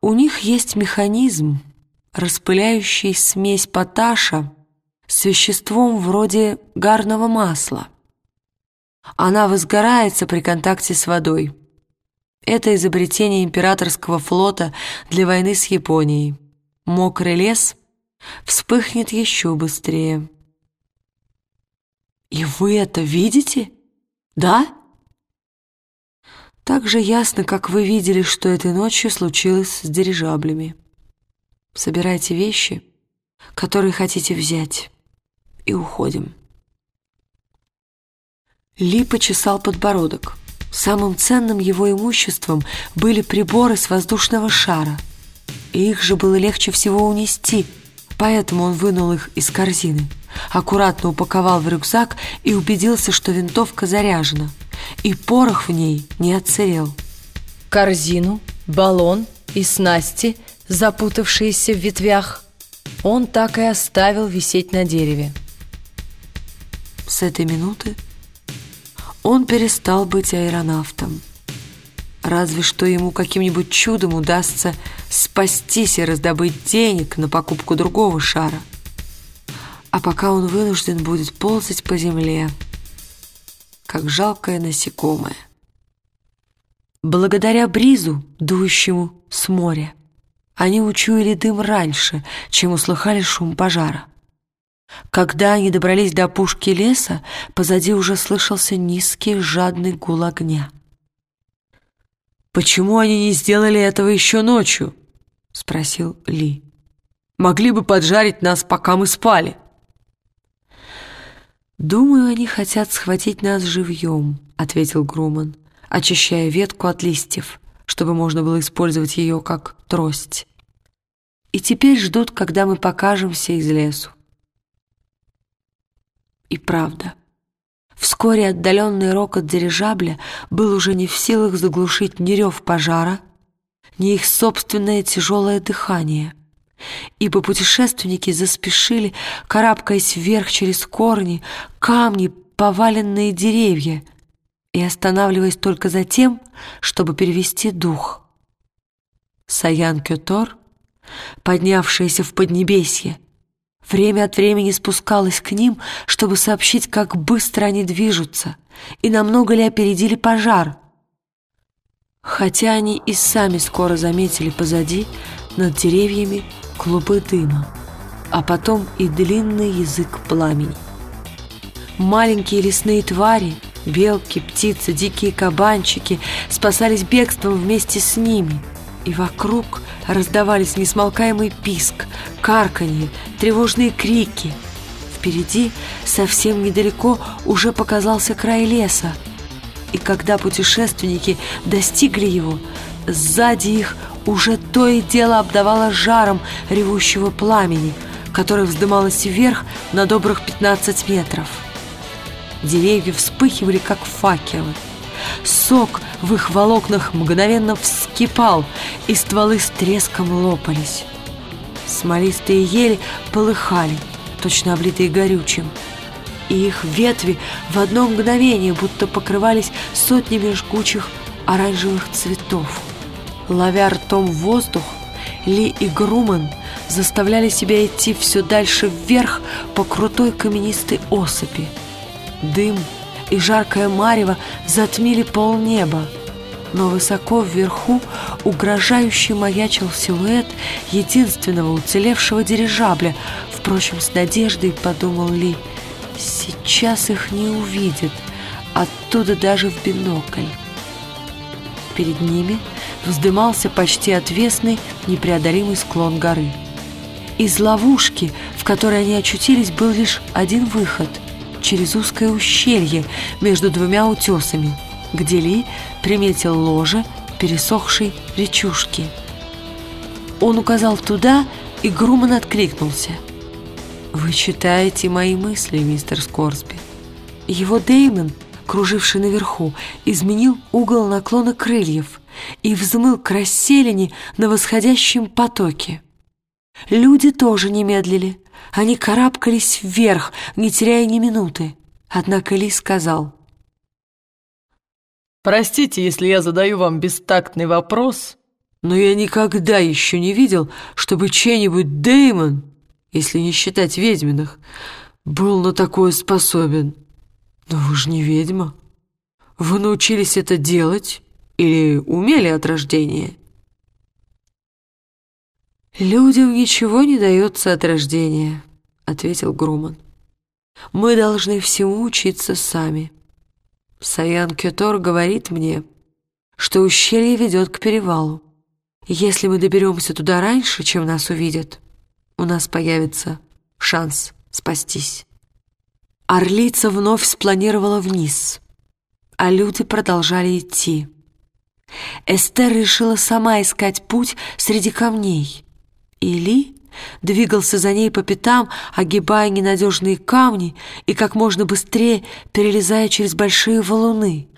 У них есть механизм, распыляющий смесь поташа с веществом вроде гарного масла. Она возгорается при контакте с водой. Это изобретение императорского флота для войны с Японией. Мокрый лес вспыхнет еще быстрее. «И вы это видите? Да?» «Так же ясно, как вы видели, что этой ночью случилось с дирижаблями. Собирайте вещи, которые хотите взять, и уходим». Ли почесал подбородок. Самым ценным его имуществом были приборы с воздушного шара. И их же было легче всего унести, поэтому он вынул их из корзины, аккуратно упаковал в рюкзак и убедился, что винтовка заряжена, и порох в ней не отсырел. Корзину, баллон и снасти, запутавшиеся в ветвях, он так и оставил висеть на дереве. С этой минуты он перестал быть аэронавтом. Разве что ему каким-нибудь чудом удастся спастись и раздобыть денег на покупку другого шара. А пока он вынужден будет ползать по земле, как жалкое насекомое. Благодаря бризу, дующему с моря, они учуяли дым раньше, чем услыхали шум пожара. Когда они добрались до опушки леса, позади уже слышался низкий жадный гул огня. «Почему они не сделали этого еще ночью?» — спросил Ли. «Могли бы поджарить нас, пока мы спали». «Думаю, они хотят схватить нас живьем», — ответил Груман, очищая ветку от листьев, чтобы можно было использовать ее как трость. «И теперь ждут, когда мы покажемся из лесу. И правда. Вскоре отдаленный рокот дирижабля был уже не в силах заглушить ни рев пожара, ни их собственное тяжелое дыхание. Ибо путешественники заспешили, карабкаясь вверх через корни, камни, поваленные деревья, и останавливаясь только за тем, чтобы перевести дух. Саян Кютор, поднявшаяся в Поднебесье, время от времени спускалась к ним, чтобы сообщить, как быстро они движутся и намного ли опередили пожар. Хотя они и сами скоро заметили позади, над деревьями, клубы дыма, а потом и длинный язык пламени. Маленькие лесные твари, белки, птицы, дикие кабанчики спасались бегством вместе с ними — и вокруг раздавались несмолкаемый писк, карканье, тревожные крики. Впереди, совсем недалеко, уже показался край леса. И когда путешественники достигли его, сзади их уже то и дело обдавало жаром ревущего пламени, которое вздымалось вверх на добрых 15 метров. Деревья вспыхивали, как факелы. Сок в их волокнах мгновенно вскипал, и стволы с треском лопались. Смолистые ели полыхали, точно облитые горючим, и их ветви в одно мгновение будто покрывались сотнями жгучих оранжевых цветов. Ловя ртом воздух, Ли и Груман заставляли себя идти все дальше вверх по крутой каменистой осыпи. Дым — и жаркое марево затмили полнеба. Но высоко вверху угрожающе маячил силуэт единственного уцелевшего дирижабля. Впрочем, с надеждой подумал Ли, сейчас их не увидят, оттуда даже в бинокль. Перед ними вздымался почти отвесный непреодолимый склон горы. Из ловушки, в которой они очутились, был лишь один выход — через узкое ущелье между двумя утесами, где Ли приметил ложе пересохшей речушки. Он указал туда, и Груман откликнулся. «Вы читаете мои мысли, мистер Скорсби». Его Деймон, круживший наверху, изменил угол наклона крыльев и взмыл к расселине на восходящем потоке. Люди тоже не медлили. Они карабкались вверх, не теряя ни минуты. Однако Ли сказал. «Простите, если я задаю вам бестактный вопрос, но я никогда еще не видел, чтобы чей-нибудь Дэймон, если не считать ведьминых, был на такое способен. Но вы же не ведьма. Вы научились это делать или умели от рождения? «Людям ничего не дается от рождения», — ответил Груман. «Мы должны всему учиться сами. Саян Кетор говорит мне, что ущелье ведет к перевалу. Если мы доберемся туда раньше, чем нас увидят, у нас появится шанс спастись». Орлица вновь спланировала вниз, а люди продолжали идти. Эстер решила сама искать путь среди камней — или двигался за ней по пятам, огибая ненадежные камни и как можно быстрее перелезая через большие валуны,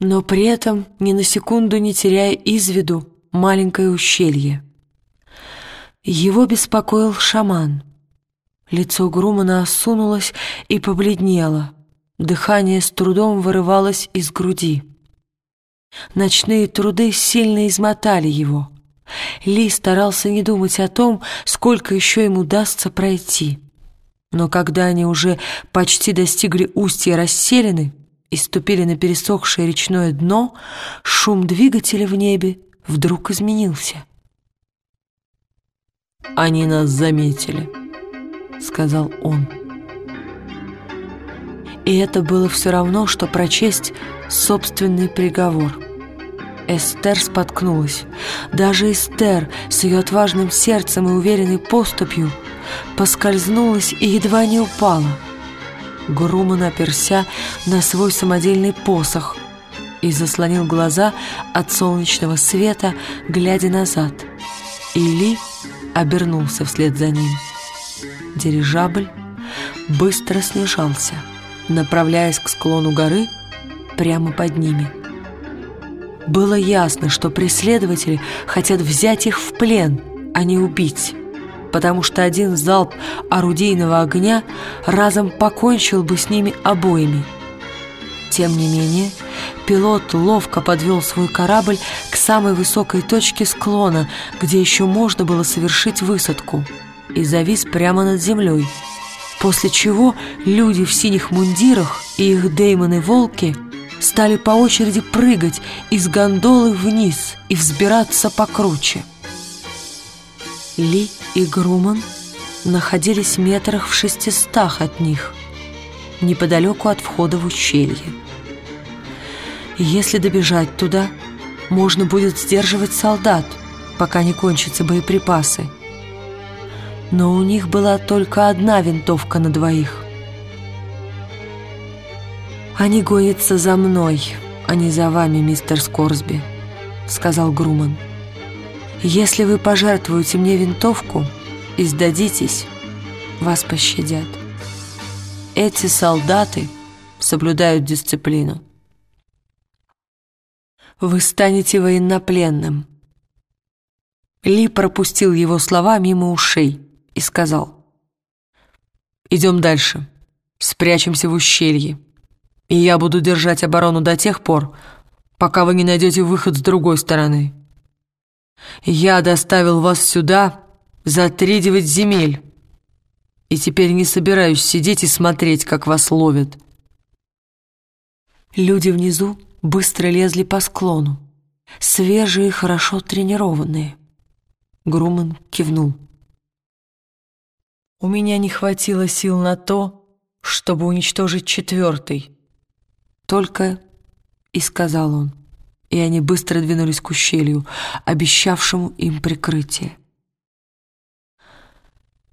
но при этом ни на секунду не теряя из виду маленькое ущелье. Его беспокоил шаман. Лицо Грумана осунулось и побледнело, дыхание с трудом вырывалось из груди. Ночные труды сильно измотали его — ли старался не думать о том, сколько еще ему удастся пройти. Но когда они уже почти достигли устья расселены и ступили на пересохшее речное дно, шум двигателя в небе вдруг изменился. «Они нас заметили», — сказал он. И это было все равно, что прочесть собственный приговор — Эстер споткнулась. Даже Эстер с ее отважным сердцем и уверенной поступью поскользнулась и едва не упала. Груман оперся на свой самодельный посох и заслонил глаза от солнечного света, глядя назад. Или обернулся вслед за ним. Дирижабль быстро снижался, направляясь к склону горы прямо под ними. Было ясно, что преследователи хотят взять их в плен, а не убить, потому что один залп орудийного огня разом покончил бы с ними обоими. Тем не менее, пилот ловко подвел свой корабль к самой высокой точке склона, где еще можно было совершить высадку, и завис прямо над землей, после чего люди в синих мундирах и их деймоны-волки – стали по очереди прыгать из гондолы вниз и взбираться покруче. Ли и Груман находились метрах в шестистах от них, неподалеку от входа в ущелье. Если добежать туда, можно будет сдерживать солдат, пока не кончатся боеприпасы. Но у них была только одна винтовка на двоих — «Они гонятся за мной, а не за вами, мистер Скорсби», — сказал Груман. «Если вы пожертвуете мне винтовку и сдадитесь, вас пощадят. Эти солдаты соблюдают дисциплину. Вы станете военнопленным». Ли пропустил его слова мимо ушей и сказал. «Идем дальше. Спрячемся в ущелье и я буду держать оборону до тех пор, пока вы не найдете выход с другой стороны. Я доставил вас сюда за три девять земель, и теперь не собираюсь сидеть и смотреть, как вас ловят». Люди внизу быстро лезли по склону, свежие и хорошо тренированные. Груман кивнул. «У меня не хватило сил на то, чтобы уничтожить четвертый», только и сказал он, и они быстро двинулись к ущелью, обещавшему им прикрытие.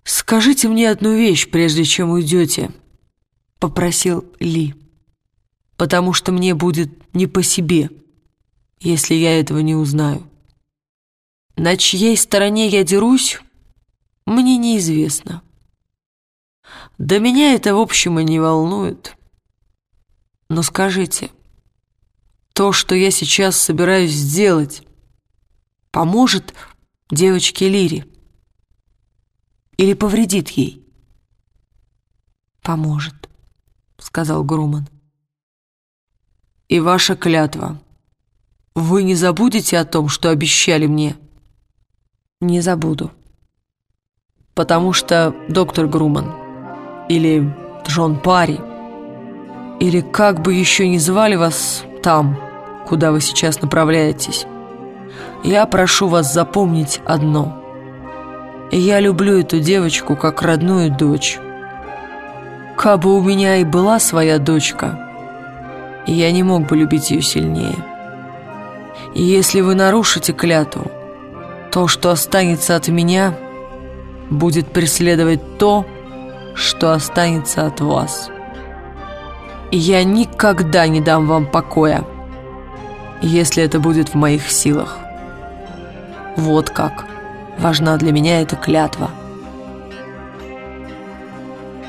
«Скажите мне одну вещь, прежде чем уйдете», — попросил Ли, «потому что мне будет не по себе, если я этого не узнаю. На чьей стороне я дерусь, мне неизвестно. Да меня это, в общем, и не волнует». Но скажите, то, что я сейчас собираюсь сделать, поможет девочке Лире? Или повредит ей? Поможет, сказал Груман. И ваша клятва. Вы не забудете о том, что обещали мне? Не забуду. Потому что доктор Груман или Джон Парри или как бы еще ни звали вас там, куда вы сейчас направляетесь, я прошу вас запомнить одно. Я люблю эту девочку как родную дочь. Кабы у меня и была своя дочка, я не мог бы любить ее сильнее. И если вы нарушите клятву, то, что останется от меня, будет преследовать то, что останется от вас. Я никогда не дам вам покоя, если это будет в моих силах. Вот как важна для меня эта клятва.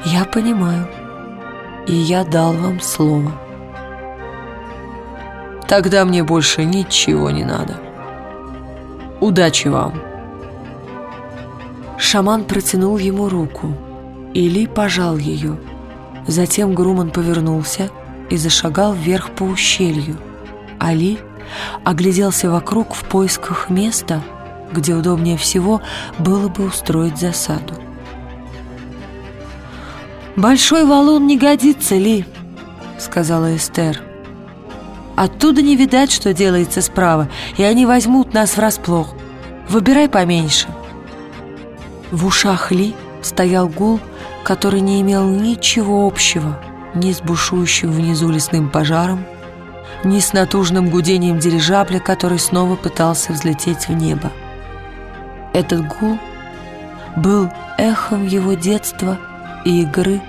Я понимаю, и я дал вам слово. Тогда мне больше ничего не надо. Удачи вам. Шаман протянул ему руку. Или пожал ее. Затем Груман повернулся и зашагал вверх по ущелью. Али огляделся вокруг в поисках места, где удобнее всего было бы устроить засаду. «Большой валун не годится, Ли», — сказала Эстер. «Оттуда не видать, что делается справа, и они возьмут нас врасплох. Выбирай поменьше». В ушах Ли стоял гул, который не имел ничего общего ни с бушующим внизу лесным пожаром, ни с натужным гудением дирижабля, который снова пытался взлететь в небо. Этот гул был эхом его детства и игры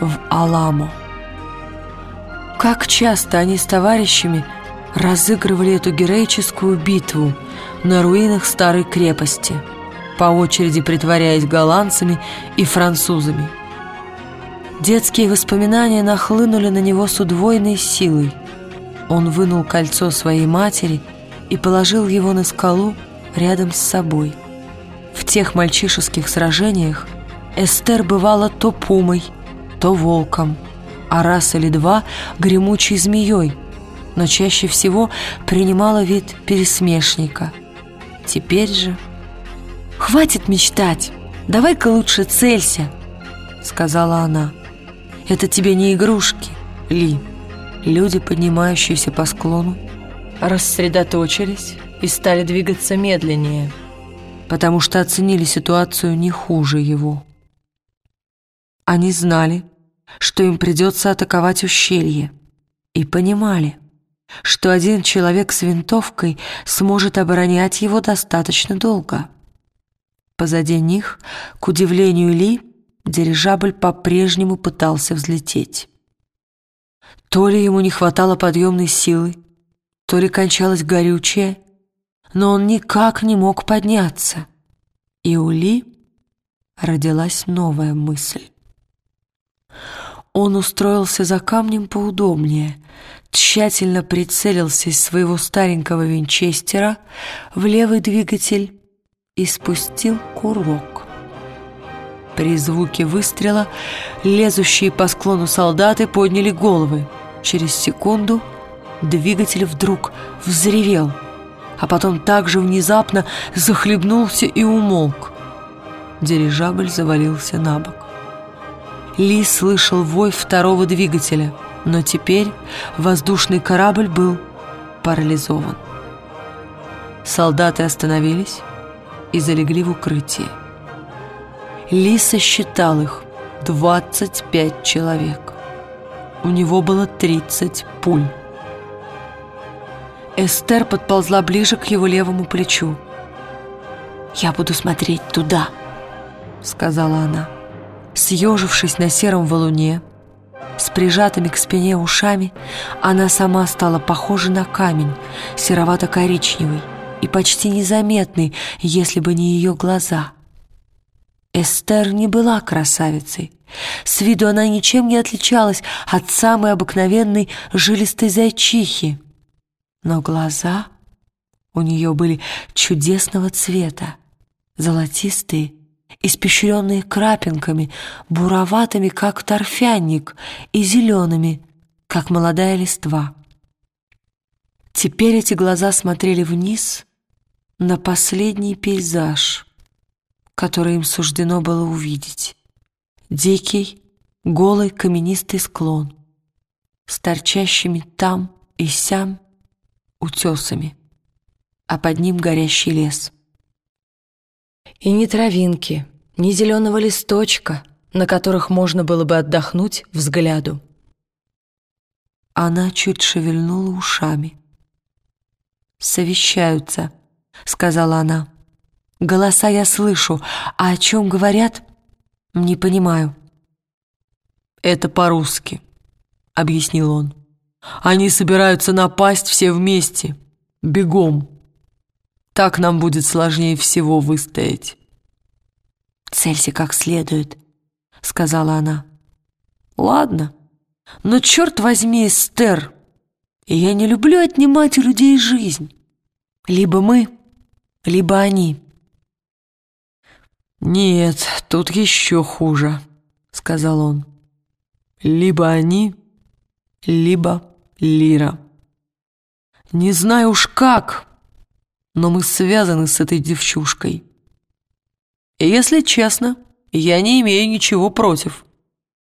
в Аламо. Как часто они с товарищами разыгрывали эту героическую битву на руинах старой крепости – по очереди притворяясь голландцами и французами. Детские воспоминания нахлынули на него с удвоенной силой. Он вынул кольцо своей матери и положил его на скалу рядом с собой. В тех мальчишеских сражениях Эстер бывала то пумой, то волком, а раз или два гремучей змеей, но чаще всего принимала вид пересмешника. Теперь же... «Хватит мечтать! Давай-ка лучше целься!» Сказала она. «Это тебе не игрушки, Ли». Люди, поднимающиеся по склону, рассредоточились и стали двигаться медленнее, потому что оценили ситуацию не хуже его. Они знали, что им придется атаковать ущелье, и понимали, что один человек с винтовкой сможет оборонять его достаточно долго. Позади них, к удивлению Ли, дирижабль по-прежнему пытался взлететь. То ли ему не хватало подъемной силы, то ли кончалось горючее, но он никак не мог подняться. И у Ли родилась новая мысль. Он устроился за камнем поудобнее, тщательно прицелился из своего старенького винчестера в левый двигатель и спустил курок. При звуке выстрела лезущие по склону солдаты подняли головы. Через секунду двигатель вдруг взревел, а потом также внезапно захлебнулся и умолк. Дирижабль завалился на бок. Ли слышал вой второго двигателя, но теперь воздушный корабль был парализован. Солдаты остановились, и залегли в укрытии. Лиса считал их 25 человек. У него было 30 пуль. Эстер подползла ближе к его левому плечу. «Я буду смотреть туда», — сказала она. Съежившись на сером валуне, с прижатыми к спине ушами, она сама стала похожа на камень, серовато-коричневый и почти незаметный, если бы не ее глаза. Эстер не была красавицей. С виду она ничем не отличалась от самой обыкновенной жилистой зайчихи. Но глаза у нее были чудесного цвета, золотистые, испещренные крапинками, буроватыми, как торфянник, и зелеными, как молодая листва. Теперь эти глаза смотрели вниз на последний пейзаж, который им суждено было увидеть. Дикий, голый каменистый склон с торчащими там и сям утесами, а под ним горящий лес. И ни травинки, ни зеленого листочка, на которых можно было бы отдохнуть взгляду. Она чуть шевельнула ушами. «Совещаются», — сказала она. «Голоса я слышу, а о чем говорят, не понимаю». «Это по-русски», — объяснил он. «Они собираются напасть все вместе, бегом. Так нам будет сложнее всего выстоять». «Целься как следует», — сказала она. «Ладно, но черт возьми, Эстер, я не люблю отнимать у людей жизнь. Либо мы, либо они». «Нет, тут еще хуже», — сказал он. «Либо они, либо Лира. Не знаю уж как, но мы связаны с этой девчушкой. Если честно, я не имею ничего против.